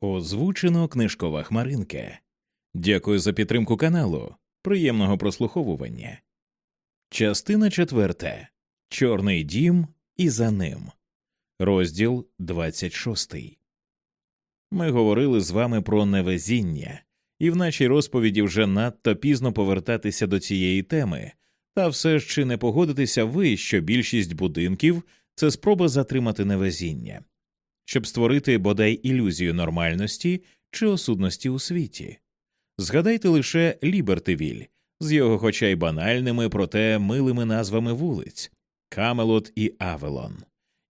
Озвучено книжкова хмаринка. Дякую за підтримку каналу. Приємного прослуховування. Частина четверта. Чорний дім і за ним. Розділ 26. Ми говорили з вами про невезіння, і в нашій розповіді вже надто пізно повертатися до цієї теми, та все ж чи не погодитеся ви, що більшість будинків це спроба затримати невезіння щоб створити бодай ілюзію нормальності чи осудності у світі. Згадайте лише Лібертивіль з його, хоча й банальними, проте милими назвами вулиць Камелот і Авелон,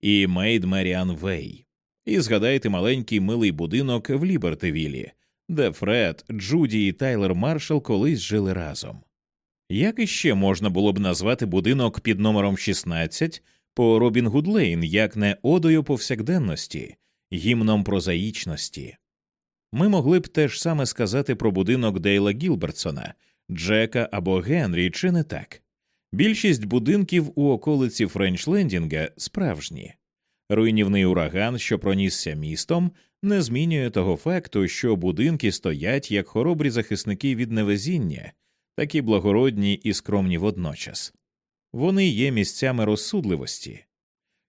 і Мейд Меріан Вей. І згадайте маленький милий будинок в Лібертивілі, де Фред, Джуді і Тайлер Маршал колись жили разом. Як іще можна було б назвати будинок під номером 16 по Робін Гудлейн як не одою повсякденності, гімном прозаїчності. Ми могли б теж саме сказати про будинок Дейла Гілбертсона, Джека або Генрі, чи не так? Більшість будинків у околиці Френчлендінга справжні. Руйнівний ураган, що пронісся містом, не змінює того факту, що будинки стоять як хоробрі захисники від невезіння, такі благородні і скромні водночас. Вони є місцями розсудливості.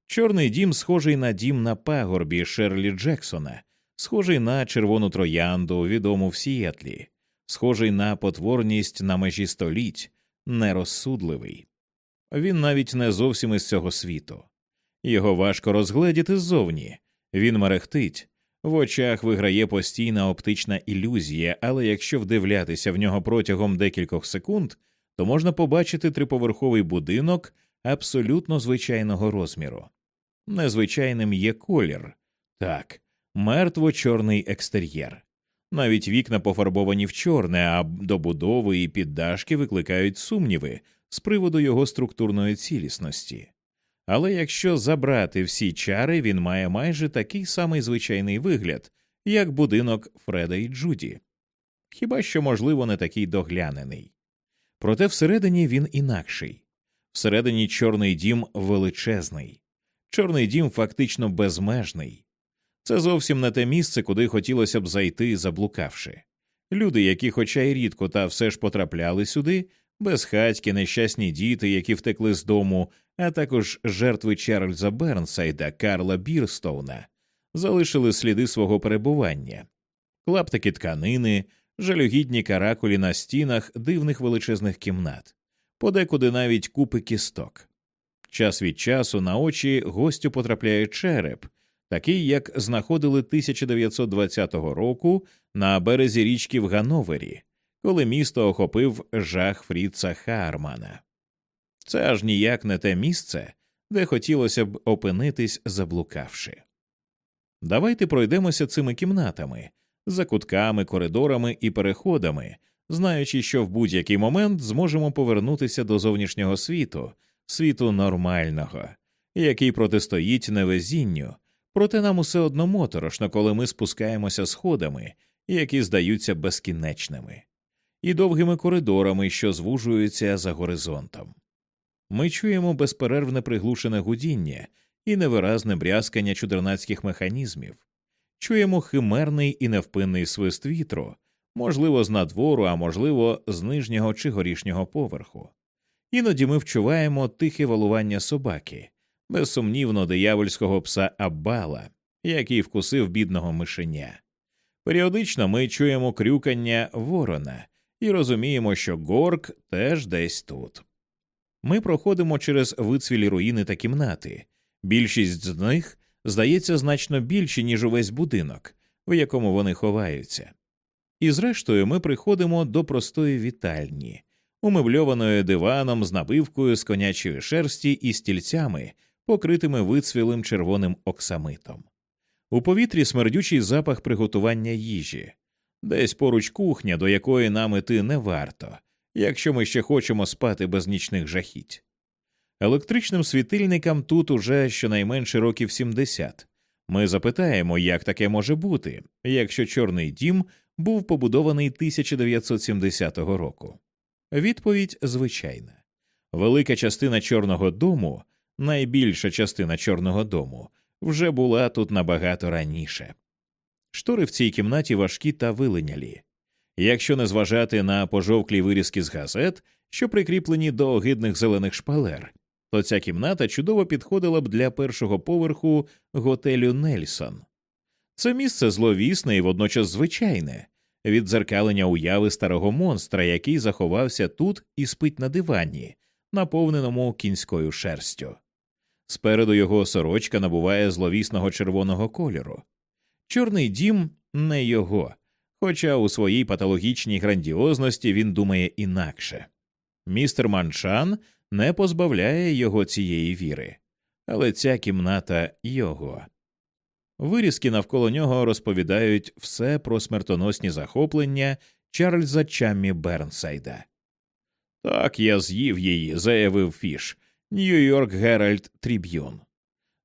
Чорний дім схожий на дім на пагорбі Шерлі Джексона, схожий на червону троянду, відому в Сієтлі, схожий на потворність на межі століть, нерозсудливий. Він навіть не зовсім із цього світу. Його важко розгледіти ззовні, він мерехтить, в очах виграє постійна оптична ілюзія, але якщо вдивлятися в нього протягом декількох секунд, то можна побачити триповерховий будинок абсолютно звичайного розміру. Незвичайним є колір, так, мертво чорний екстер'єр. Навіть вікна пофарбовані в чорне, а добудови і піддашки викликають сумніви з приводу його структурної цілісності. Але якщо забрати всі чари, він має майже такий самий звичайний вигляд, як будинок Фреда і Джуді, хіба що, можливо, не такий доглянений. Проте всередині він інакший. Всередині Чорний дім величезний, Чорний дім фактично безмежний. Це зовсім не те місце, куди хотілося б зайти, заблукавши. Люди, які, хоча й рідко, та все ж потрапляли сюди, безхатьки, нещасні діти, які втекли з дому, а також жертви Чарльза Бернсайда, Карла Бірстоуна, залишили сліди свого перебування, клаптики тканини, жалюгідні каракулі на стінах дивних величезних кімнат, подекуди навіть купи кісток. Час від часу на очі гостю потрапляє череп, такий, як знаходили 1920 року на березі річки в Гановері, коли місто охопив жах Фріца Хармана. Це аж ніяк не те місце, де хотілося б опинитись, заблукавши. Давайте пройдемося цими кімнатами, за кутками, коридорами і переходами, знаючи, що в будь-який момент зможемо повернутися до зовнішнього світу, світу нормального, який протистоїть невезінню, проте нам усе одно моторошно, коли ми спускаємося сходами, які здаються безкінечними, і довгими коридорами, що звужуються за горизонтом. Ми чуємо безперервне приглушене гудіння і невиразне брязкання чудернацьких механізмів чуємо химерний і невпинний свист вітру, можливо, з надвору, а можливо, з нижнього чи горішнього поверху. Іноді ми вчуваємо тихе валування собаки, безсумнівно диявольського пса Аббала, який вкусив бідного мишеня. Періодично ми чуємо крюкання ворона і розуміємо, що горк теж десь тут. Ми проходимо через вицвілі руїни та кімнати, більшість з них здається значно більші, ніж увесь будинок, в якому вони ховаються. І зрештою ми приходимо до простої вітальні, умебльованої диваном з набивкою з конячої шерсті і стільцями, покритими вицвілим червоним оксамитом. У повітрі смердючий запах приготування їжі, десь поруч кухня, до якої нам іти не варто, якщо ми ще хочемо спати без нічних жахіть. Електричним світильникам тут уже щонайменше років 70. Ми запитаємо, як таке може бути, якщо Чорний дім був побудований 1970 року. Відповідь звичайна. Велика частина Чорного дому, найбільша частина Чорного дому, вже була тут набагато раніше. Штори в цій кімнаті важкі та вилинялі. Якщо не зважати на пожовклі вирізки з газет, що прикріплені до огидних зелених шпалер, то ця кімната чудово підходила б для першого поверху готелю Нельсон. Це місце зловісне і водночас звичайне, віддзеркалення уяви старого монстра, який заховався тут і спить на дивані, наповненому кінською шерстю. Спереду його сорочка набуває зловісного червоного кольору. Чорний дім не його, хоча у своїй патологічній грандіозності він думає інакше. Містер Маншан не позбавляє його цієї віри, але ця кімната його. Вирізки навколо нього розповідають все про смертоносні захоплення Чарльза Чаммі Бернсайда. Так я з'їв її, заявив Фіш, Нью-Йорк Геральд Тріб'юн.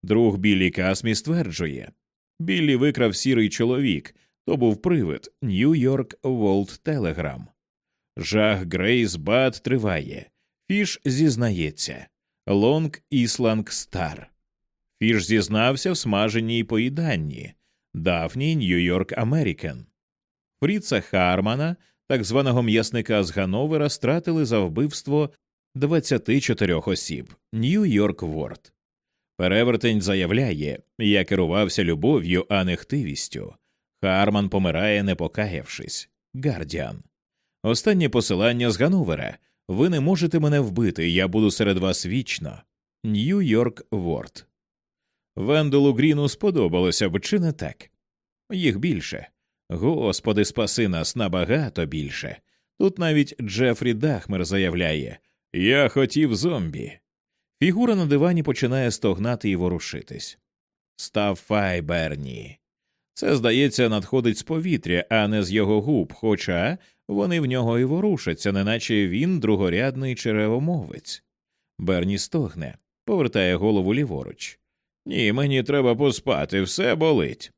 Друг Біллі Касмі стверджує Біллі викрав сірий чоловік, то був привид Нью-Йорк Ворлд Телеграм. Жах Грейс Бад триває. Фіш зізнається Лонг Ісланд Стар. Фіш зізнався в смаженні й поїданні Дафні Нью-Йорк Америкен. Фріца Хармана, так званого м'ясника з Гановера, стратили за вбивство 24 осіб Нью-Йорк Ворлд. Перевертень заявляє Я керувався любов'ю, а не хтивістю. Харман помирає, не покаявшись. Гардіан. Останнє посилання з Гановера. Ви не можете мене вбити, я буду серед вас вічно. Нью-Йорк Ворд. Венделу Гріну сподобалося б, чи не так? Їх більше. Господи, спаси нас набагато більше. Тут навіть Джефрі Дахмер заявляє Я хотів зомбі. Фігура на дивані починає стогнати і ворушитись. Ставай, Берні. Це, здається, надходить з повітря, а не з його губ, хоча вони в нього і ворушаться, неначе він другорядний черевомовець. Берні стогне, повертає голову ліворуч. Ні, мені треба поспати, все болить.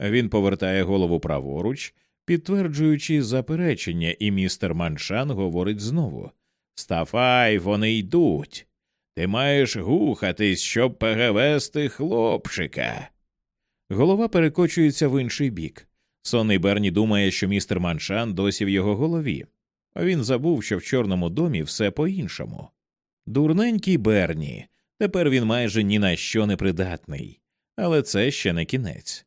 Він повертає голову праворуч, підтверджуючи заперечення, і містер Маншан говорить знову Стафай, вони йдуть. Ти маєш гухатись, щоб перевести хлопчика. Голова перекочується в інший бік. Сонний Берні думає, що містер Маншан досі в його голові, а він забув, що в Чорному домі все по іншому. Дурненький Берні. Тепер він майже ні на що не придатний, але це ще не кінець.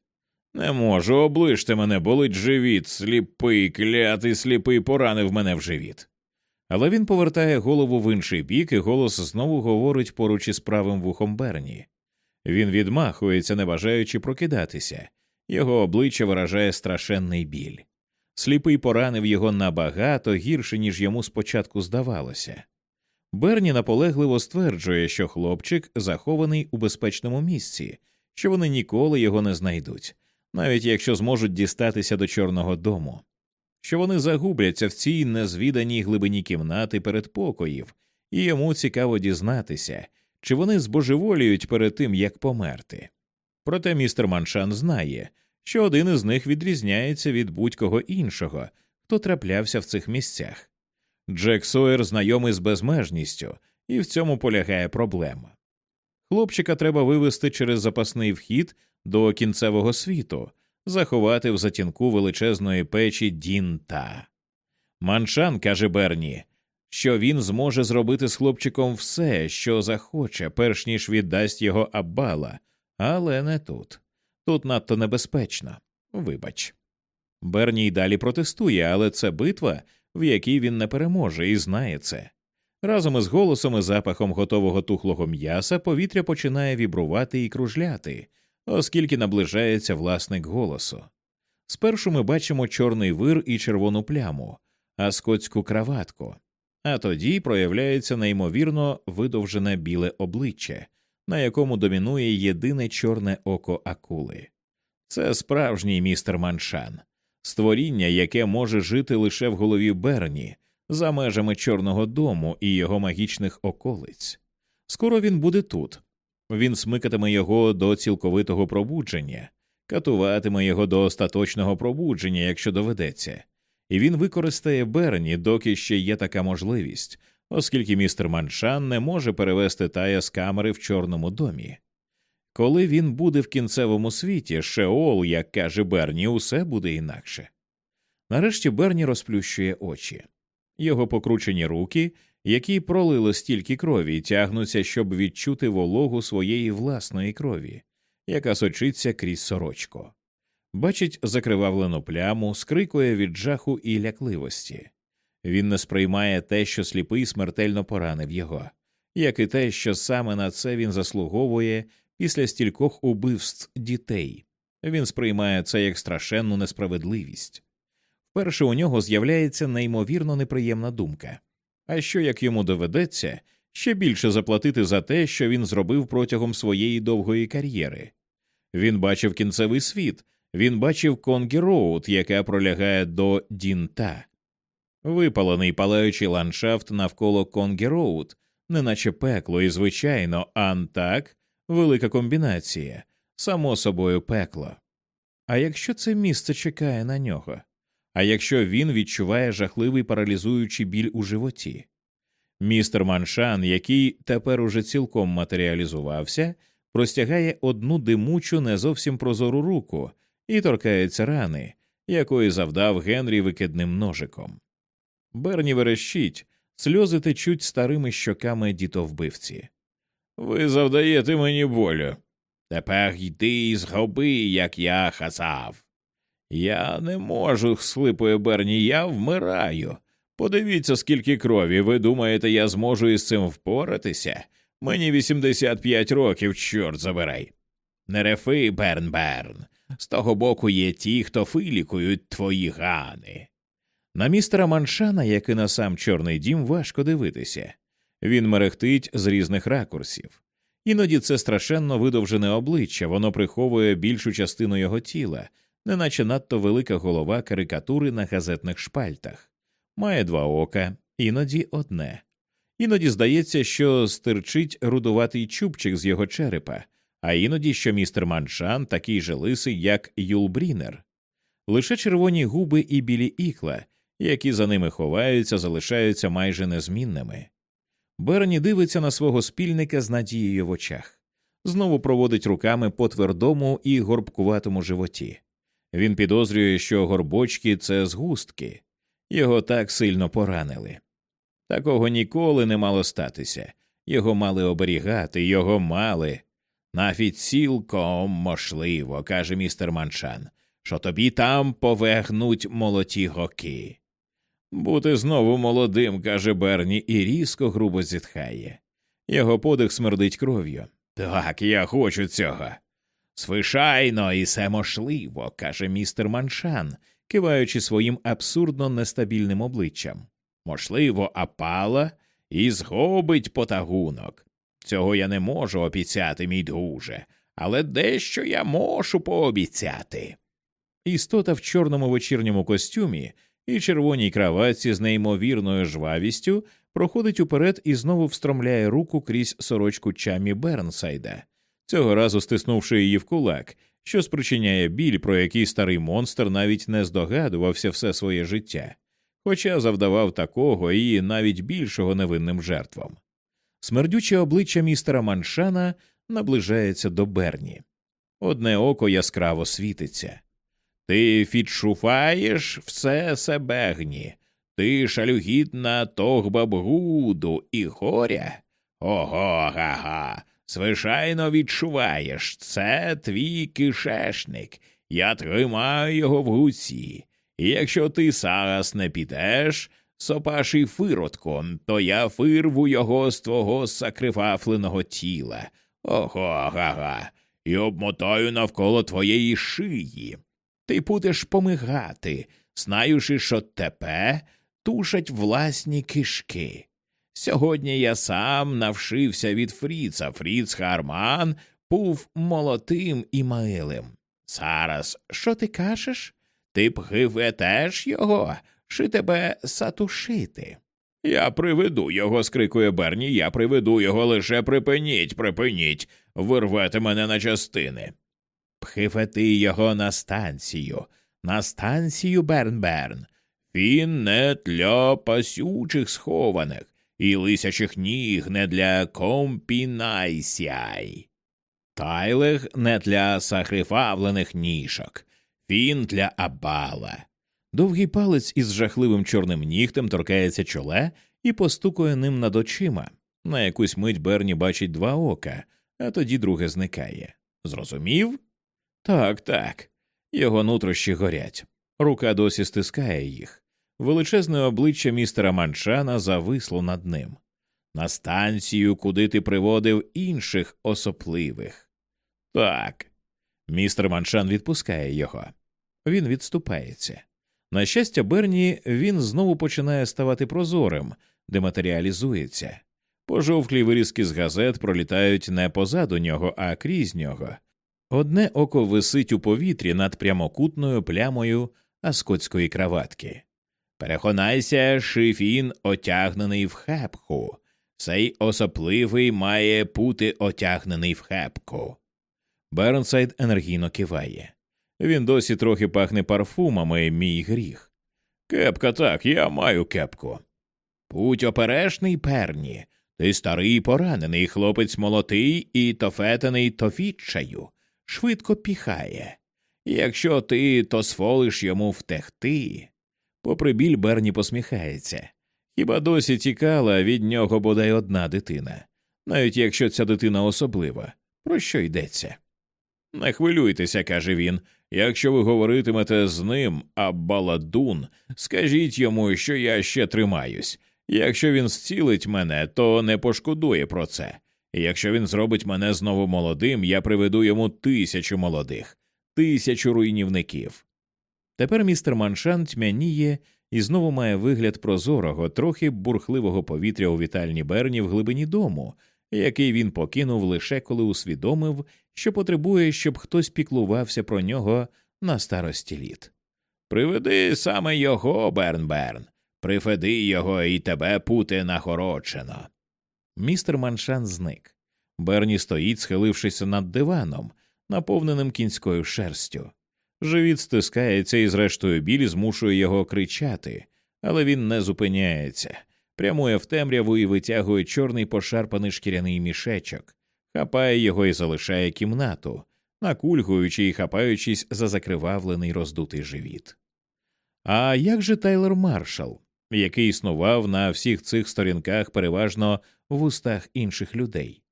Не можу, оближте мене, болить живіт, сліпий, клятий сліпий поранив мене в живіт. Але він повертає голову в інший бік, і голос знову говорить поруч із правим вухом Берні. Він відмахується, не бажаючи прокидатися, його обличчя виражає страшенний біль. Сліпий поранив його набагато гірше, ніж йому спочатку здавалося. Берні наполегливо стверджує, що хлопчик захований у безпечному місці, що вони ніколи його не знайдуть, навіть якщо зможуть дістатися до Чорного дому, що вони загубляться в цій незвіданій глибині кімнати передпокоїв, і йому цікаво дізнатися, чи вони збожеволіють перед тим, як померти. Проте містер Маншан знає, що один із них відрізняється від будь-кого іншого, хто траплявся в цих місцях. Джек Сойер знайомий з безмежністю, і в цьому полягає проблема. Хлопчика треба вивести через запасний вхід до кінцевого світу, заховати в затінку величезної печі Дінта. Маншан каже Берні, що він зможе зробити з хлопчиком все, що захоче, перш ніж віддасть його Аббала, але не тут. Тут надто небезпечно. Вибач. Берні й далі протестує, але це битва, в якій він не переможе, і знає це. Разом із голосом і запахом готового тухлого м'яса повітря починає вібрувати і кружляти, оскільки наближається власник голосу. Спершу ми бачимо чорний вир і червону пляму, а скотську краватку, а тоді проявляється неймовірно видовжене біле обличчя, на якому домінує єдине чорне око акули. Це справжній містер Маншан, створіння, яке може жити лише в голові Берні, за межами Чорного дому і його магічних околиць. Скоро він буде тут. Він смикатиме його до цілковитого пробудження, катуватиме його до остаточного пробудження, якщо доведеться, і він використає Берні, доки ще є така можливість, оскільки містер Маншан не може перевести тая з камери в Чорному домі. Коли він буде в кінцевому світі, Шеол, як каже Берні, усе буде інакше. Нарешті Берні розплющує очі. Його покручені руки, які пролило стільки крові, тягнуться, щоб відчути вологу своєї власної крові, яка сочиться крізь сорочку. Бачить закривавлену пляму, скрикує від жаху і лякливості. Він не сприймає те, що сліпий смертельно поранив його, як і те, що саме на це він заслуговує після стількох убивств дітей. Він сприймає це як страшенну несправедливість. Вперше у нього з'являється неймовірно неприємна думка а що як йому доведеться ще більше заплатити за те, що він зробив протягом своєї довгої кар'єри. Він бачив кінцевий світ, він бачив Конгі Роуд, яка пролягає до Дінта, випалений палаючий ландшафт навколо Конгі Роуд, неначе пекло, і, звичайно, Антак велика комбінація, само собою пекло. А якщо це місце чекає на нього? А якщо він відчуває жахливий паралізуючий біль у животі? Містер Маншан, який тепер уже цілком матеріалізувався, простягає одну димучу, не зовсім прозору руку і торкається рани, якої завдав Генрі викидним ножиком. Берні верещить, сльози течуть старими щоками дітовбивці. Ви завдаєте мені болю. Тепер йди і зроби, як я казав. Я не можу, схлипує Берні, я вмираю. Подивіться, скільки крові. Ви думаєте, я зможу із цим впоратися? Мені 85 років, чорт забирай. Не рефи, Берн Берн. З того боку є ті, хто филікують твої гани. На містера Маншана, як і на сам Чорний дім, важко дивитися. Він мерехтить з різних ракурсів. Іноді це страшенно видовжене обличчя, воно приховує більшу частину його тіла, неначе надто велика голова карикатури на газетних шпальтах, має два ока, іноді одне. Іноді здається, що стирчить рудуватий чубчик з його черепа, а іноді що містер Маншан такий же лисий, як Юл Брінер. Лише червоні губи і білі ікла, які за ними ховаються, залишаються майже незмінними. Берні дивиться на свого спільника з надією в очах, знову проводить руками по твердому і горбкуватому животі. Він підозрює, що горбочки це згустки, його так сильно поранили. Такого ніколи не мало статися, його мали оберігати, його мали. Навіть цілком можливо, каже містер Манчан, що тобі там повегнуть молоті гоки. Бути знову молодим, каже Берні, і різко грубо зітхає. Його подих смердить кров'ю. Так, я хочу цього. Звичайно, і це можливо, каже містер Маншан, киваючи своїм абсурдно нестабільним обличчям. Можливо, апала і згубить потагунок. Цього я не можу обіцяти, мій друже, але дещо я можу пообіцяти. Істота в чорному вечірньому костюмі і червоній краватці з неймовірною жвавістю проходить уперед і знову встромляє руку крізь сорочку чамі Бернсайда цього разу стиснувши її в кулак, що спричиняє біль, про який старий монстр навіть не здогадувався все своє життя, хоча завдавав такого і навіть більшого невинним жертвам. Смердюче обличчя містера Маншана наближається до Берні. Одне око яскраво світиться. Ти фідшуфаєш все себегні, ти шалюгідна тогба бгуду і горя. Ого га га. Звичайно, відчуваєш, це твій кишешник. Я тримаю його в гуці. І якщо ти зараз не підеш, сопаший фиротко, то я фирву його з твого сакривафленого тіла. Ого га-га, і обмотаю навколо твоєї шиї. Ти будеш помигати, знаючи, що тебе тушать власні кишки. Сьогодні я сам навшився від Фріца. Фріц Харман був молотим і милим. Зараз що ти кажеш? Ти б гиветеш його, чи тебе сатушити? Я приведу його, скрикує Берні, я приведу його, лише припиніть, припиніть, вирвете мене на частини. Пхивети його на станцію, на станцію Берн-Берн. Він не для пасючих схованих і лисячих ніг не для компінайсяй. Тайлег не для сахрифавлених ніжок, він для абала. Довгий палець із жахливим чорним нігтем торкається чола і постукує ним над очима. На якусь мить Берні бачить два ока, а тоді друге зникає. Зрозумів? Так, так. Його нутрощі горять. Рука досі стискає їх. Величезне обличчя містера Манчана зависло над ним. На станцію, куди ти приводив інших осопливих. Так. Містер Манчан відпускає його. Він відступається. На щастя, Берні він знову починає ставати прозорим, дематеріалізується. Пожовклі вирізки з газет пролітають не позаду нього, а крізь нього. Одне око висить у повітрі над прямокутною плямою аскотської краватки. Переконайся, шифін отягнений в хепху. Цей осопливий має бути отягнений в хепку. Бернсайд енергійно киває. Він досі трохи пахне парфумами, мій гріх. Кепка так, я маю кепку. Путь оперешний перні. Ти старий поранений хлопець молотий і тофетений тофітчаю, швидко піхає. Якщо ти то сфолиш йому втекти. Попри біль Берні посміхається. Хіба досі тікала від нього бодай одна дитина, навіть якщо ця дитина особлива, про що йдеться? Не хвилюйтеся, каже він. Якщо ви говоритимете з ним, а баладун, скажіть йому, що я ще тримаюсь. Якщо він зцілить мене, то не пошкодує про це. І якщо він зробить мене знову молодим, я приведу йому тисячу молодих, тисячу руйнівників. Тепер містер Маншан тьмяніє і знову має вигляд прозорого, трохи бурхливого повітря у вітальні Берні в глибині дому, який він покинув лише коли усвідомив, що потребує, щоб хтось піклувався про нього на старості літ. Приведи саме його, Берн Берн, приведи його і тебе пути нахорочено. Містер Маншан зник. Берні стоїть, схилившись над диваном, наповненим кінською шерстю. Живіт стискається і, зрештою, біль змушує його кричати, але він не зупиняється, прямує в темряву і витягує чорний пошарпаний шкіряний мішечок, хапає його і залишає кімнату, накульгуючи і хапаючись за закривавлений роздутий живіт. А як же Тайлер Маршал, який існував на всіх цих сторінках переважно в устах інших людей?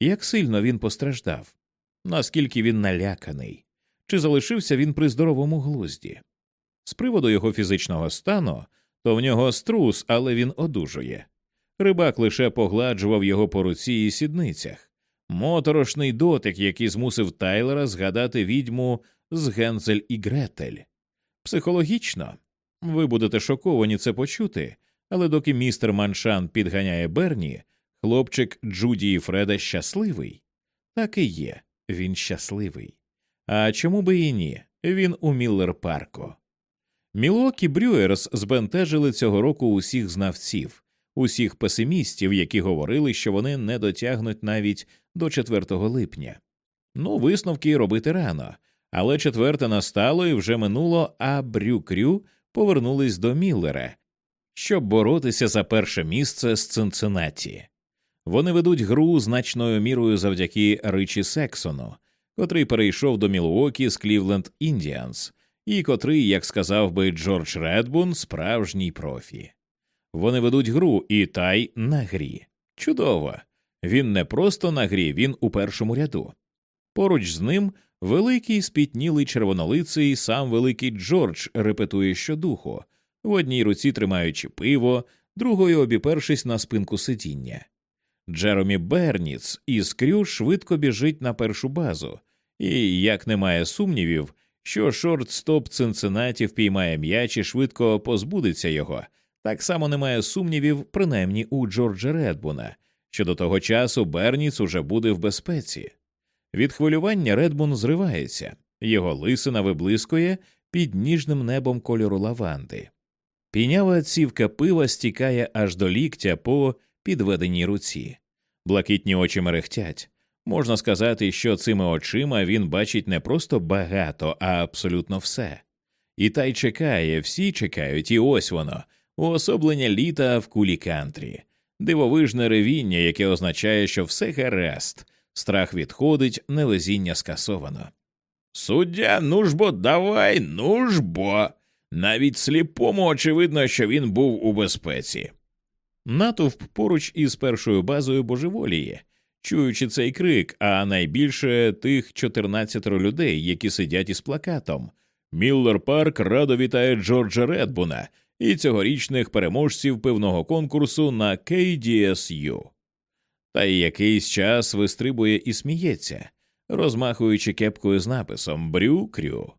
Як сильно він постраждав? Наскільки він наляканий? Чи залишився він при здоровому глузді? З приводу його фізичного стану, то в нього струс, але він одужує. Рибак лише погладжував його по руці і сідницях, моторошний дотик, який змусив Тайлера згадати відьму з Гензель і Гретель. Психологічно, ви будете шоковані це почути, але доки містер Маншан підганяє Берні, хлопчик Джуді і Фреда щасливий. Так і є, він щасливий. А чому би і ні? Він у Міллер парку. Мілокі Брюерс збентежили цього року усіх знавців, усіх песимістів, які говорили, що вони не дотягнуть навіть до 4 липня. Ну, висновки робити рано, але четверте настало і вже минуло, а Брюкрю повернулись до Міллера, щоб боротися за перше місце з Цинциннаті. Вони ведуть гру значною мірою завдяки Ричі Сексону, котрий перейшов до Мілуокі з Клівленд Індіанс, і котрий, як сказав би Джордж Редбун, справжній профі. Вони ведуть гру і тай на грі. Чудово! Він не просто на грі, він у першому ряду. Поруч з ним великий спітнілий червонолиций сам великий Джордж репетує щодуху, в одній руці тримаючи пиво, другою обіпершись на спинку сидіння. Джеромі Берніц із Крю швидко біжить на першу базу, і, як немає сумнівів, що шорт-стоп Цинциннаті впіймає м'яч і швидко позбудеться його, так само немає сумнівів, принаймні у Джорджа Редбуна, що до того часу Берніц уже буде в безпеці. Від хвилювання Редбун зривається, його лисина виблискує під ніжним небом кольору лаванди. Пінява цівка пива стікає аж до ліктя по підведеній руці. Блакитні очі мерехтять. Можна сказати, що цими очима він бачить не просто багато, а абсолютно все. І та й чекає, всі чекають, і ось воно уособлення літа в кулі кантрі, дивовижне ревіння, яке означає, що все гаразд, Страх відходить, невезіння скасовано. Суддя, ну ж бо давай, ну ж бо. Навіть сліпому очевидно, що він був у безпеці. Натовп поруч із першою базою божеволіє, чуючи цей крик, а найбільше тих 14 людей, які сидять із плакатом. Міллер Парк радо вітає Джорджа Редбуна і цьогорічних переможців певного конкурсу на KDSU. Та й якийсь час вистрибує і сміється, розмахуючи кепкою з написом Брю Крю.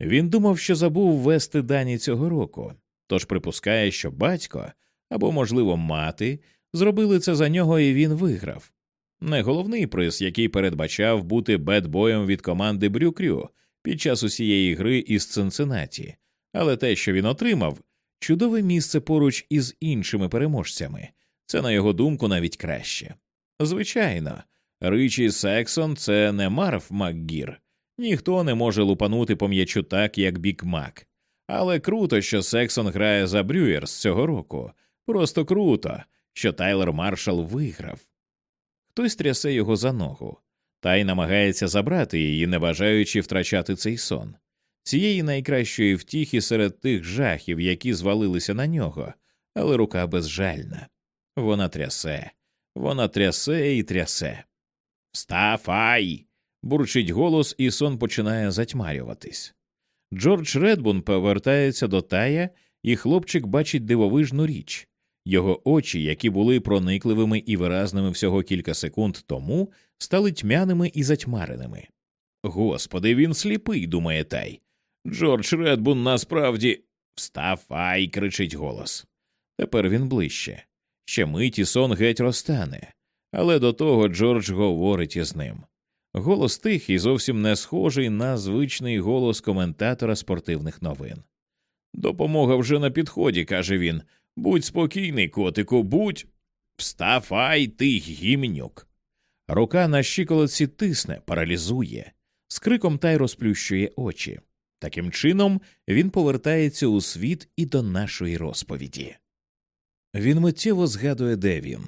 Він думав, що забув ввести дані цього року, тож припускає, що батько або, можливо, мати зробили це за нього, і він виграв. Не головний приз, який передбачав бути бедбоєм від команди Брюкрю під час усієї гри із Цинциннаті, але те, що він отримав, чудове місце поруч із іншими переможцями, це, на його думку, навіть краще. Звичайно, Ричі Сексон це не Марв Макгір, ніхто не може лупанути по м'ячу так, як Біг Мак. Але круто, що Сексон грає за Брюєрс цього року. Просто круто, що Тайлер Маршал виграв. Хтось трясе його за ногу, Тай намагається забрати її, не бажаючи втрачати цей сон, цієї найкращої втіхи серед тих жахів, які звалилися на нього, але рука безжальна. Вона трясе, вона трясе і трясе. Вставай! бурчить голос, і сон починає затьмарюватись. Джордж Редбун повертається до тая, і хлопчик бачить дивовижну річ. Його очі, які були проникливими і виразними всього кілька секунд тому, стали тьмяними і затьмареними. Господи, він сліпий, думає тай. Джордж Редбун насправді. Вставай, кричить голос. Тепер він ближче. Ще миті сон геть розтане, але до того Джордж говорить із ним. Голос тихий, зовсім не схожий на звичний голос коментатора спортивних новин. Допомога вже на підході, каже він. Будь спокійний, котику, будь. Вставай, ти гімнюк. Рука на щиколотці тисне, паралізує, з криком та й розплющує очі. Таким чином він повертається у світ і до нашої розповіді. Він миттєво згадує, де він.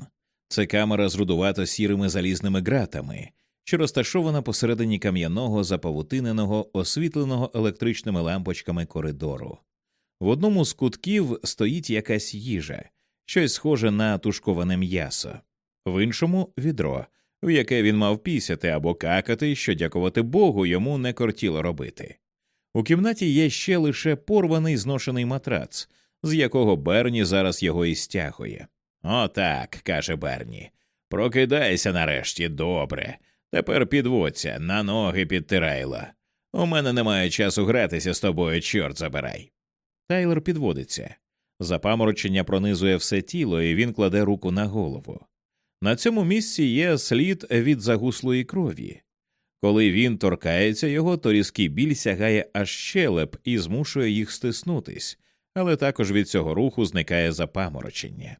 Це камера з рудувато сірими залізними ґратами, що розташована посередині кам'яного запавутиненого, освітленого електричними лампочками коридору. В одному з кутків стоїть якась їжа, щось схоже на тушковане м'ясо, в іншому відро, в яке він мав пісяти або какати, що, дякувати Богу, йому не кортіло робити. У кімнаті є ще лише порваний зношений матрац, з якого Берні зараз його і стягує. Отак, каже Берні. Прокидайся нарешті, добре. Тепер підводься, на ноги підтирайла. У мене немає часу гратися з тобою, чорт забирай. Тайлер підводиться. Запаморочення пронизує все тіло, і він кладе руку на голову. На цьому місці є слід від загуслої крові. Коли він торкається його, то різкий біль сягає аж щелеп і змушує їх стиснутись, але також від цього руху зникає запаморочення.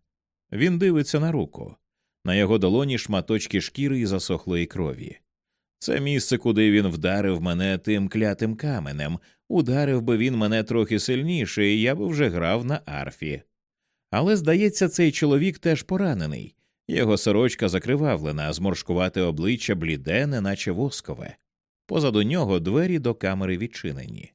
Він дивиться на руку, на його долоні шматочки шкіри і засохлої крові. Це місце, куди він вдарив мене тим клятим каменем, ударив би він мене трохи сильніше, і я би вже грав на арфі. Але, здається, цей чоловік теж поранений, його сорочка закривавлена, зморшкувате обличчя бліде, неначе воскове. Позаду нього двері до камери відчинені,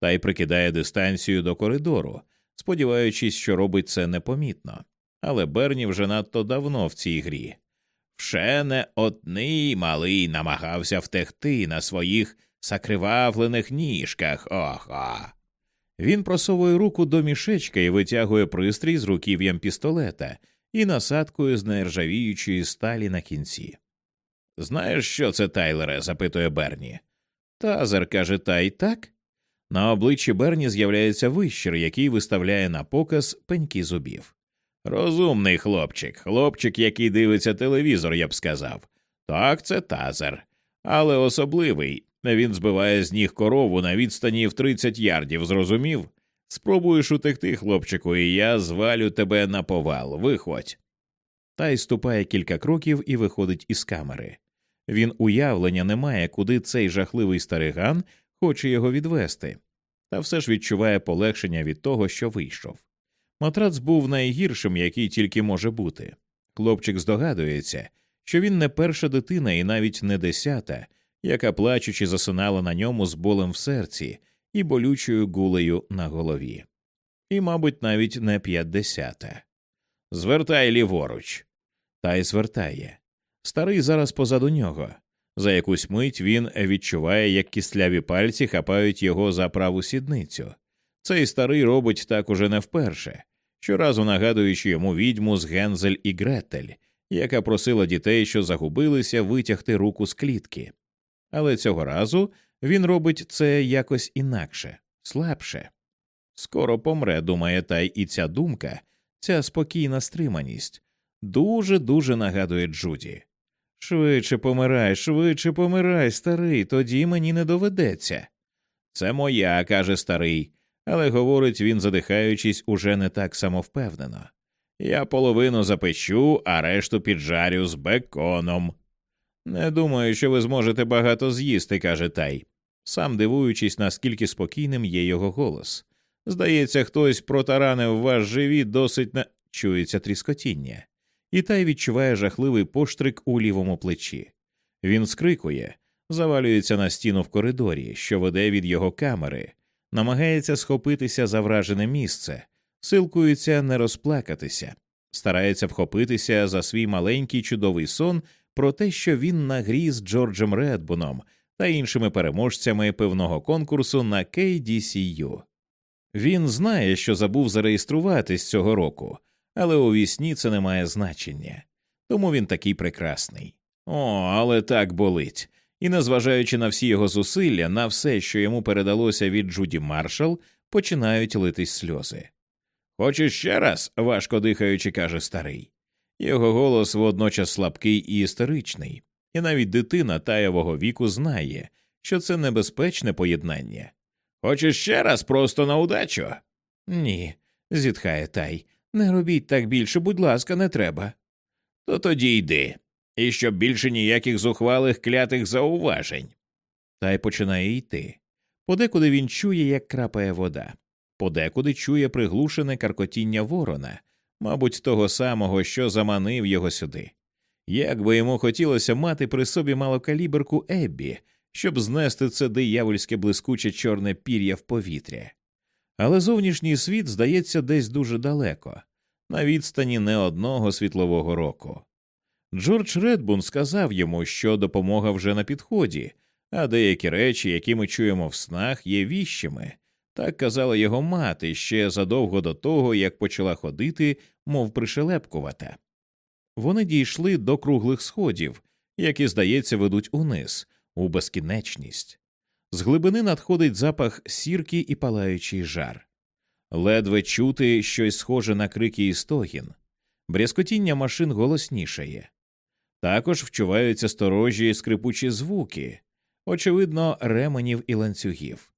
та й прикидає дистанцію до коридору, сподіваючись, що робить це непомітно. Але Берні вже надто давно в цій грі. Вже не одний малий намагався втекти на своїх закривавлених ніжках. Охо. Він просовує руку до мішечка і витягує пристрій з руків'ям пістолета і насадкою з нержавіючої сталі на кінці. Знаєш, що це, Тайлере? запитує Берні. Тазер, каже, та й так. На обличчі Берні з'являється вищир, який виставляє на показ пеньки зубів. Розумний хлопчик, хлопчик, який дивиться телевізор, я б сказав. Так, це тазер, але особливий. Він збиває з ніг корову на відстані в 30 ярдів, зрозумів? Спробуєш утекти, хлопчику, і я звалю тебе на повал. Виходь. Та й ступає кілька кроків і виходить із камери. Він уявлення не має, куди цей жахливий стариган хоче його відвести, та все ж відчуває полегшення від того, що вийшов. Матрац був найгіршим, який тільки може бути. Хлопчик здогадується, що він не перша дитина і навіть не десята, яка плачучи засинала на ньому з болем в серці і болючою гулею на голові. І, мабуть, навіть не п'ятдесята. Звертай ліворуч. Та й звертає. Старий зараз позаду нього. За якусь мить він відчуває, як кисляві пальці хапають його за праву сідницю. Цей старий робить так уже не вперше, щоразу нагадуючи йому відьму з Гензель і Гретель, яка просила дітей, що загубилися, витягти руку з клітки. Але цього разу він робить це якось інакше, слабше. Скоро помре, думає Тай, і ця думка, ця спокійна стриманість дуже дуже нагадує Джуді. Швидше помирай, швидше помирай, старий, тоді мені не доведеться. Це моя, каже старий, але говорить він, задихаючись, уже не так самовпевнено. Я половину запечу, а решту піджарю з беконом. Не думаю, що ви зможете багато з'їсти, каже Тай, сам дивуючись, наскільки спокійним є його голос. Здається, хтось протаранив ваш живіт досить на чується тріскотіння, і тай відчуває жахливий поштрик у лівому плечі. Він скрикує, завалюється на стіну в коридорі, що веде від його камери, намагається схопитися за вражене місце, силкується не розплакатися, старається вхопитися за свій маленький чудовий сон про те, що він на грі з Джорджем Редбуном та іншими переможцями певного конкурсу на KDCU. Він знає, що забув зареєструватись цього року, але у вісні це не має значення. Тому він такий прекрасний. О, але так болить. І, незважаючи на всі його зусилля, на все, що йому передалося від Джуді Маршал, починають литись сльози. Хочеш ще раз, важко дихаючи, каже старий. Його голос водночас слабкий і істеричний, і навіть дитина таєвого віку знає, що це небезпечне поєднання. Хочеш ще раз просто на удачу? Ні, зітхає тай. Не робіть так більше, будь ласка, не треба. То тоді йди, і щоб більше ніяких зухвалих клятих зауважень. Тай починає йти. Подекуди він чує, як крапає вода, подекуди чує приглушене каркотіння ворона, мабуть, того самого, що заманив його сюди. Як би йому хотілося мати при собі малокаліберку Еббі, щоб знести це диявольське блискуче чорне пір'я в повітря. Але зовнішній світ здається десь дуже далеко, на відстані не одного світлового року. Джордж Редбун сказав йому, що допомога вже на підході, а деякі речі, які ми чуємо в снах, є віщими. Так казала його мати ще задовго до того, як почала ходити, мов пришелепкувата. Вони дійшли до круглих сходів, які, здається, ведуть униз, у безкінечність. З глибини надходить запах сірки і палаючий жар, ледве чути щось схоже на крики і стогін, брязкотіння машин голоснішає. Також вчуваються сторожі скрипучі звуки, очевидно, ременів і ланцюгів.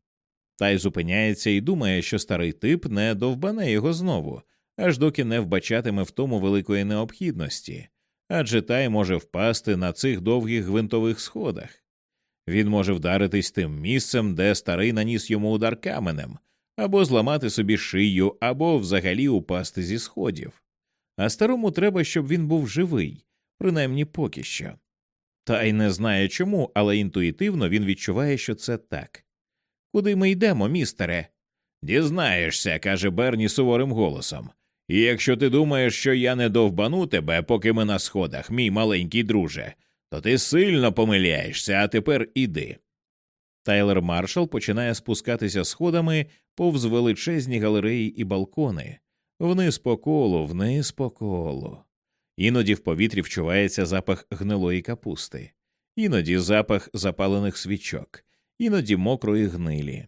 Та й зупиняється і думає, що старий тип не довбане його знову, аж доки не вбачатиме в тому великої необхідності, адже тай може впасти на цих довгих гвинтових сходах. Він може вдаритись тим місцем, де старий наніс йому удар каменем, або зламати собі шию, або взагалі упасти зі сходів. А старому треба, щоб він був живий, принаймні поки що. Та й не знає чому, але інтуїтивно він відчуває, що це так. Куди ми йдемо, містере? Дізнаєшся, каже Берні суворим голосом. І якщо ти думаєш, що я не довбану тебе, поки ми на сходах, мій маленький друже, то ти сильно помиляєшся, а тепер іди. Тайлер маршал починає спускатися сходами повз величезні галереї і балкони, вниз по колу, вниз по колу. Іноді в повітрі вчувається запах гнилої капусти, іноді запах запалених свічок, іноді мокрої гнилі.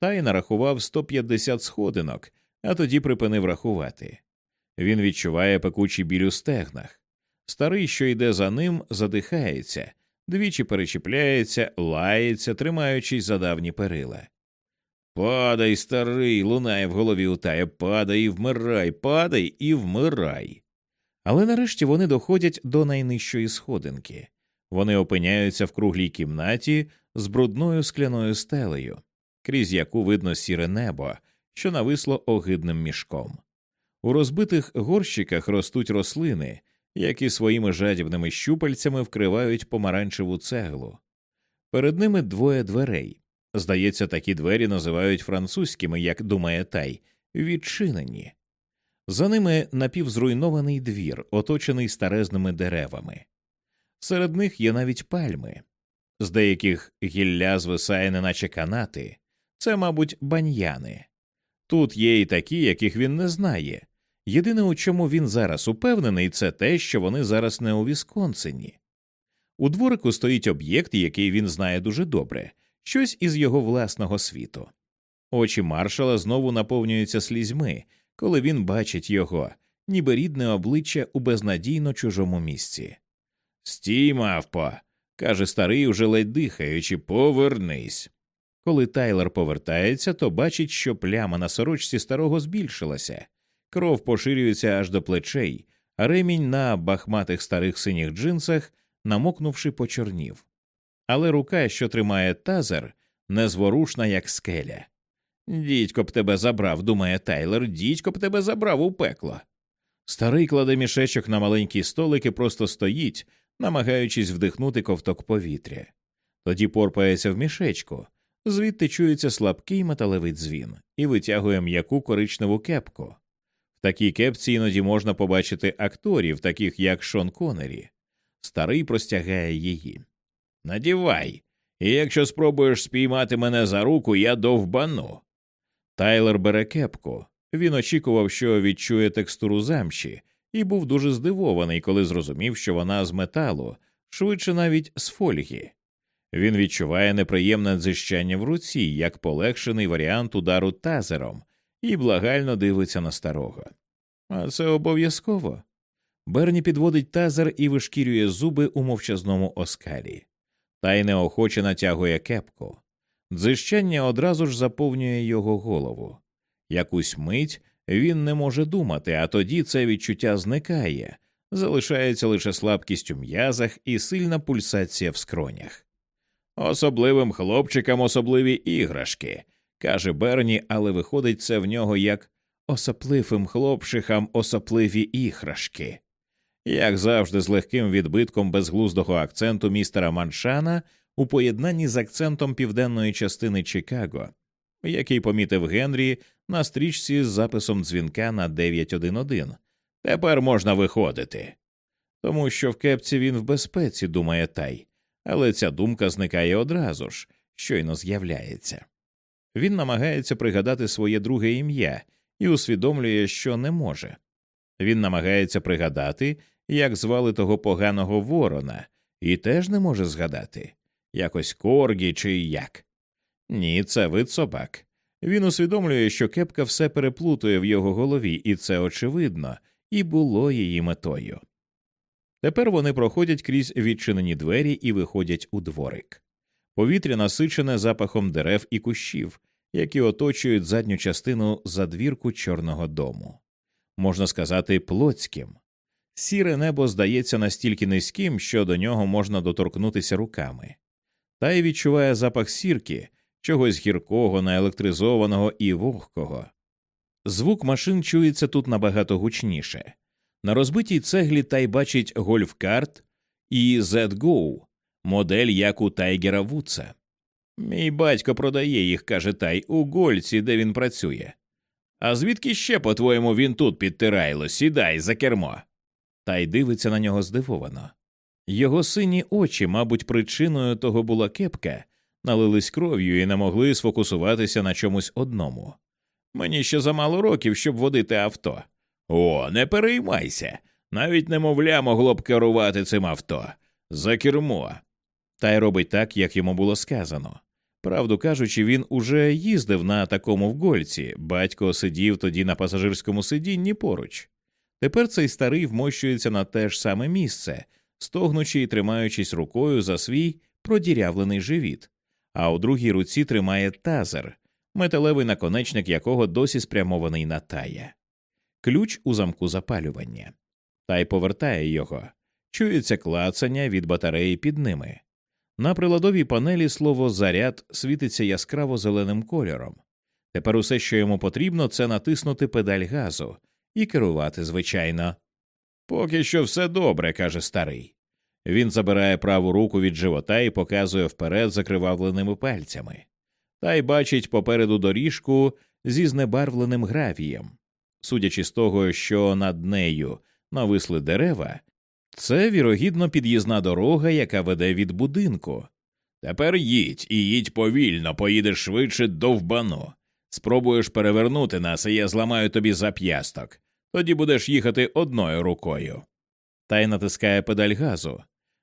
Тай нарахував 150 сходинок, а тоді припинив рахувати. Він відчуває пекучий біль у стегнах. Старий, що йде за ним, задихається, двічі перечіпляється, лається, тримаючись за давні перила. Падай, старий, лунає в голові у тая, падай і вмирай, падай і вмирай. Але нарешті вони доходять до найнижчої сходинки. Вони опиняються в круглій кімнаті з брудною скляною стелею, крізь яку видно сіре небо, що нависло огидним мішком. У розбитих горщиках ростуть рослини, які своїми жадібними щупальцями вкривають помаранчеву цеглу. Перед ними двоє дверей. Здається, такі двері називають французькими, як думає тай, відчинені. За ними напівзруйнований двір, оточений старезними деревами. Серед них є навіть пальми, з деяких гілля звисає, неначе канати, це, мабуть, баньяни. Тут є і такі, яких він не знає. Єдине, у чому він зараз упевнений, це те, що вони зараз не у Вісконсині. У дворику стоїть об'єкт, який він знає дуже добре, щось із його власного світу. Очі маршала знову наповнюються слізьми, коли він бачить його, ніби рідне обличчя у безнадійно чужому місці. Стій, мавпо, каже старий, уже ледь дихаючи, повернись. Коли Тайлер повертається, то бачить, що пляма на сорочці старого збільшилася, кров поширюється аж до плечей, а ремінь на бахматих старих синіх джинсах, намокнувши, почорнів. Але рука, що тримає тазер, незворушна, як скеля. Дідько б тебе забрав, думає Тайлер, дідько б тебе забрав у пекло. Старий кладе мішечок на маленький столик і просто стоїть, намагаючись вдихнути ковток повітря. Тоді порпається в мішечку, звідти чується слабкий металевий дзвін і витягує м'яку коричневу кепку. В такій кепці іноді можна побачити акторів, таких як Шон Коннері. Старий простягає її. Надівай, і якщо спробуєш спіймати мене за руку, я довбану. Тайлер бере кепку. Він очікував, що відчує текстуру замші, і був дуже здивований, коли зрозумів, що вона з металу, швидше навіть з фольги. Він відчуває неприємне дзищання в руці, як полегшений варіант удару тазером, і благально дивиться на старого. А це обов'язково. Берні підводить тазер і вишкірює зуби у мовчазному оскалі, та й неохоче натягує кепку. Дзищання одразу ж заповнює його голову. Якусь мить він не може думати, а тоді це відчуття зникає, залишається лише слабкість у м'язах і сильна пульсація в скронях. Особливим хлопчикам особливі іграшки, каже Берні, але виходить це в нього як осопливим хлопчикам особливі іграшки. Як завжди, з легким відбитком безглуздого акценту містера Маншана у поєднанні з акцентом південної частини Чикаго, який помітив Генрі на стрічці з записом дзвінка на 911. Тепер можна виходити. Тому що в кепці він в безпеці, думає Тай, але ця думка зникає одразу ж, щойно з'являється. Він намагається пригадати своє друге ім'я і усвідомлює, що не може. Він намагається пригадати, як звали того поганого ворона, і теж не може згадати якось коргі чи як. Ні, це вид собак. Він усвідомлює, що кепка все переплутує в його голові, і це очевидно, і було її метою. Тепер вони проходять крізь відчинені двері і виходять у дворик. Повітря насичене запахом дерев і кущів, які оточують задню частину задвірку Чорного дому. Можна сказати, плотським. Сіре небо здається настільки низьким, що до нього можна доторкнутися руками, та й відчуває запах сірки, чогось гіркого, наелектризованого і вогкого. Звук машин чується тут набагато гучніше. На розбитій цеглі тай бачить гольфкарт і Z-Go, модель як у Тайгера Вудса. Мій батько продає їх, каже Тай, у Гольці, де він працює. А звідки ще, по твоєму, він тут підтирайло, сідай за кермо. Тай дивиться на нього здивовано. Його сині очі, мабуть, причиною того була кепка, налились кров'ю і не могли сфокусуватися на чомусь одному. Мені ще замало років, щоб водити авто. О, не переймайся. Навіть немовля могло б керувати цим авто. За кермо. Та й робить так, як йому було сказано. Правду кажучи, він уже їздив на такому в Гольці, батько сидів тоді на пасажирському сидінні поруч. Тепер цей старий вмощується на те ж саме місце, стогнучи і тримаючись рукою за свій продірявлений живіт, а у другій руці тримає тазер, металевий наконечник якого досі спрямований на тая, ключ у замку запалювання. Тай повертає його, чується клацання від батареї під ними. На приладовій панелі слово заряд світиться яскраво зеленим кольором. Тепер усе, що йому потрібно, це натиснути педаль газу і керувати звичайно. Поки що все добре, каже старий. Він забирає праву руку від живота і показує вперед закривавленими пальцями, та й бачить попереду доріжку зі знебарвленим гравієм. Судячи з того, що над нею нависли дерева, це вірогідно під'їзна дорога, яка веде від будинку. Тепер їдь і їдь повільно, поїдеш швидше довбану. Спробуєш перевернути нас, і я зламаю тобі зап'ясток. Тоді будеш їхати одною рукою. Тай натискає педаль газу.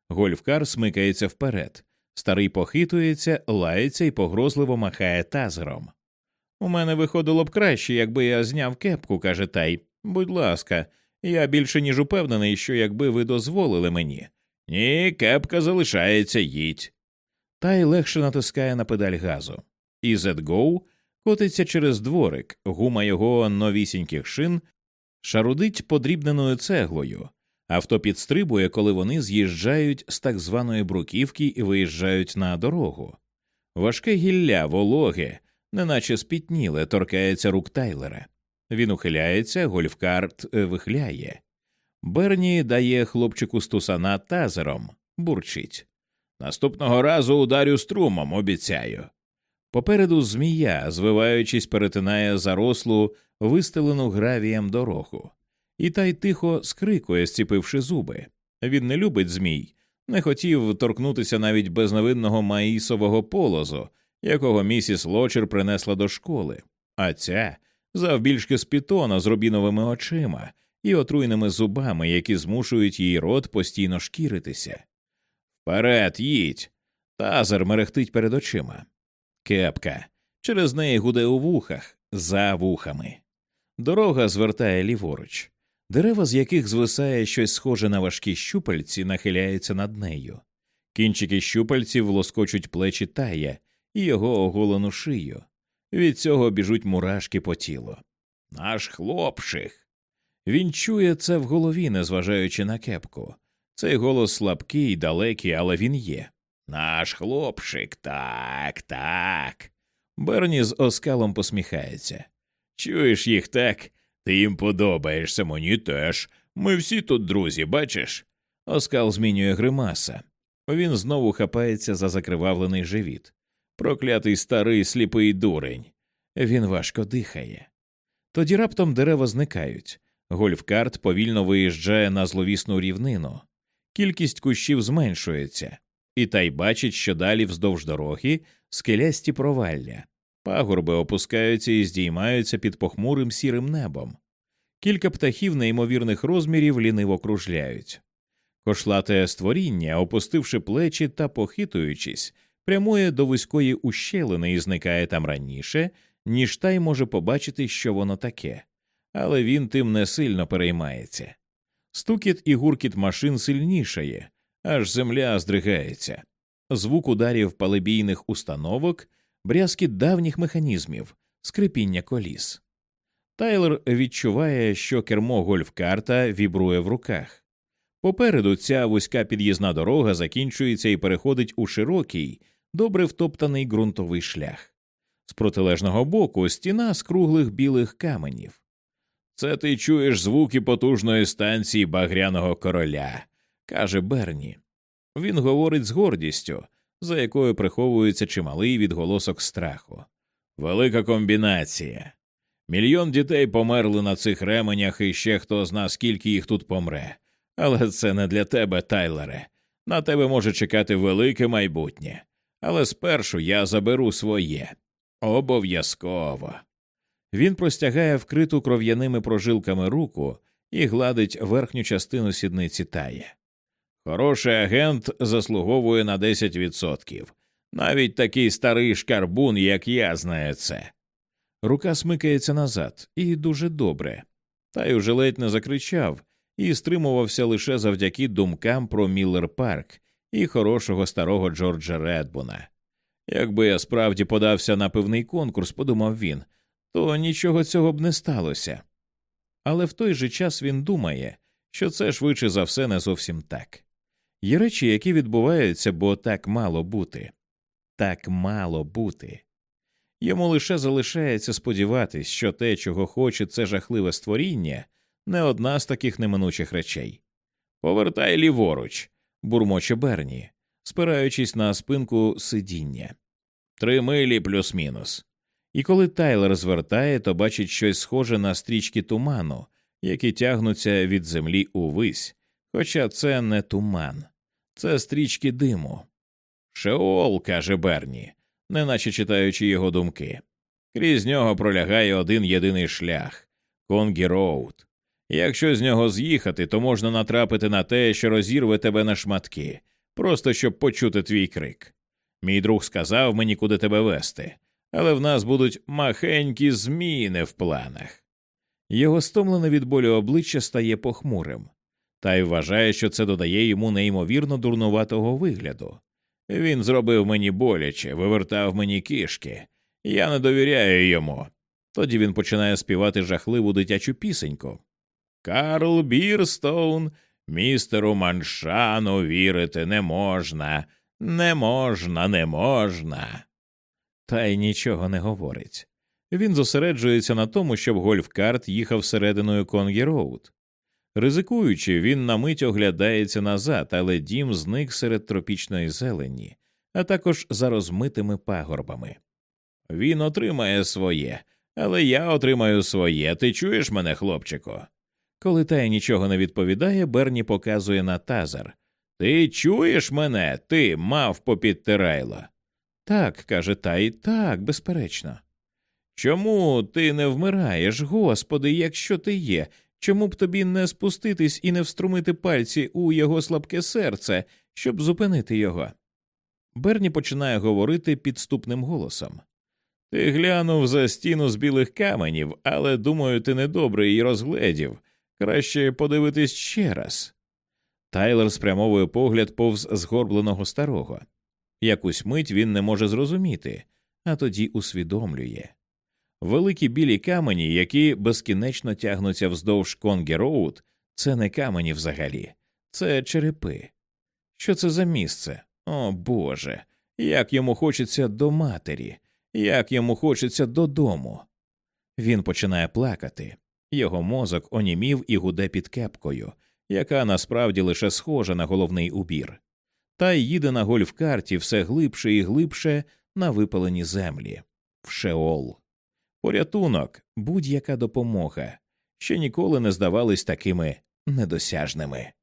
Гольфкар смикається вперед. Старий похитується, лається і погрозливо махає тазером. У мене виходило б краще, якби я зняв кепку, каже Тай. Будь ласка, я більше ніж упевнений, що якби ви дозволили мені. Ні, кепка залишається, їдь. Тай легше натискає на педаль газу. І ZGO котиться через дворик, гума його новісіньких шин шарудить подрібненою цеглою. Авто підстрибує, коли вони з'їжджають з так званої бруківки і виїжджають на дорогу. Важке гілля, вологе, неначе спітніле, торкається рук Тайлера. Він ухиляється, гольфкарт е, вихляє. Берні дає хлопчику стусана тазером, бурчить. Наступного разу ударю струмом, обіцяю. Попереду змія, звиваючись, перетинає зарослу, вистелену гравієм дорогу, і та й тихо скрикує, зціпивши зуби. Він не любить змій, не хотів торкнутися навіть безневинного маїсового полозу, якого місіс Лочер принесла до школи, а ця завбільшки з пітона з рубіновими очима і отруйними зубами, які змушують її рот постійно шкіритися. Вперед, їдь. Тазер мерехтить перед очима. Кепка. Через неї гуде у вухах, за вухами. Дорога звертає ліворуч. Дерева, з яких звисає щось схоже на важкі щупальці, нахиляються над нею. Кінчики щупальців лоскочуть плечі тая і його оголену шию. Від цього біжуть мурашки по тілу. Наш хлопших. Він чує це в голові, незважаючи на кепку. Цей голос слабкий, далекий, але він є. Наш хлопчик, так, так. Берні з оскалом посміхається. Чуєш їх так? Ти їм подобаєшся, мені теж. Ми всі тут друзі, бачиш? Оскал змінює гримаса. Він знову хапається за закривавлений живіт. Проклятий старий сліпий дурень. Він важко дихає. Тоді раптом дерева зникають. Гольфкарт повільно виїжджає на зловісну рівнину. Кількість кущів зменшується, і та й бачить, що далі вздовж дороги скелясті провалля. Пагорби опускаються і здіймаються під похмурим сірим небом. Кілька птахів неймовірних розмірів ліниво кружляють. Кошлате створіння, опустивши плечі та похитуючись, прямує до вузької ущелини і зникає там раніше, ніж та й може побачити, що воно таке, але він тим не сильно переймається. Стукіт і гуркіт машин сильнішає, аж земля здригається, звук ударів палебійних установок, брязкіт давніх механізмів, скрипіння коліс. Тайлер відчуває, що кермо гольфкарта вібрує в руках. Попереду ця вузька під'їзна дорога закінчується і переходить у широкий, добре втоптаний ґрунтовий шлях. З протилежного боку стіна з круглих білих каменів. Це ти чуєш звуки потужної станції багряного короля, каже Берні. Він говорить з гордістю, за якою приховується чималий відголосок страху. Велика комбінація. Мільйон дітей померли на цих ременях, і ще хто зна, скільки їх тут помре. Але це не для тебе, Тайлере. На тебе може чекати велике майбутнє. Але спершу я заберу своє. Обов'язково. Він простягає вкриту кров'яними прожилками руку і гладить верхню частину сідниці тає. Хороший агент заслуговує на 10%. Навіть такий старий шкарбун, як я, знає це. Рука смикається назад, і дуже добре. Та й уже ледь не закричав і стримувався лише завдяки думкам про Міллер Парк і хорошого старого Джорджа Редбуна. Якби я справді подався на певний конкурс, подумав він, то нічого цього б не сталося. Але в той же час він думає, що це швидше за все не зовсім так. Є речі, які відбуваються, бо так мало бути, так мало бути. Йому лише залишається сподіватись, що те, чого хоче це жахливе створіння, не одна з таких неминучих речей. Повертай ліворуч, бурмоче Берні, спираючись на спинку сидіння. Три милі плюс-мінус. І коли Тайлер звертає, то бачить щось схоже на стрічки туману, які тягнуться від землі увись, хоча це не туман, це стрічки диму. Шеол, каже Берні, неначе читаючи його думки. Крізь нього пролягає один єдиний шлях Конгі Роуд. Якщо з нього з'їхати, то можна натрапити на те, що розірве тебе на шматки, просто щоб почути твій крик. Мій друг сказав мені, куди тебе вести, але в нас будуть маленькі зміни в планах. Його стомлене від болю обличчя стає похмурим, Тай вважає, що це додає йому неймовірно дурнуватого вигляду. Він зробив мені боляче, вивертав мені кишки. Я не довіряю йому. Тоді він починає співати жахливу дитячу пісеньку. Карл Бірстоун, містеру Маншану вірити не можна, не можна, не можна. Тай нічого не говорить. Він зосереджується на тому, щоб гольфкарт їхав серединою Конгі Роуд. Ризикуючи, він на мить оглядається назад, але дім зник серед тропічної зелені, а також за розмитими пагорбами. Він отримає своє, але я отримаю своє. Ти чуєш мене, хлопчику? Коли Тай нічого не відповідає, Берні показує на тазер. Ти чуєш мене? Ти мав попідтирайло. Так, каже Тай, так, безперечно. Чому ти не вмираєш, господи, якщо ти є? Чому б тобі не спуститись і не вструмити пальці у його слабке серце, щоб зупинити його? Берні починає говорити підступним голосом. Ти глянув за стіну з білих каменів, але думаю, ти недобре її розгледів. Краще подивитись ще раз. Тайлер спрямовує погляд повз згорбленого старого. Якусь мить він не може зрозуміти, а тоді усвідомлює. Великі білі камені, які безкінечно тягнуться вздовж Конгі Роуд, це не камені взагалі, це черепи. Що це за місце? О Боже, як йому хочеться до матері, як йому хочеться додому. Він починає плакати. Його мозок онімів і гуде під кепкою, яка насправді лише схожа на головний убір, Тай їде на гольфкарті все глибше і глибше на випалені землі, в шеол. Порятунок, будь-яка допомога ще ніколи не здавались такими недосяжними.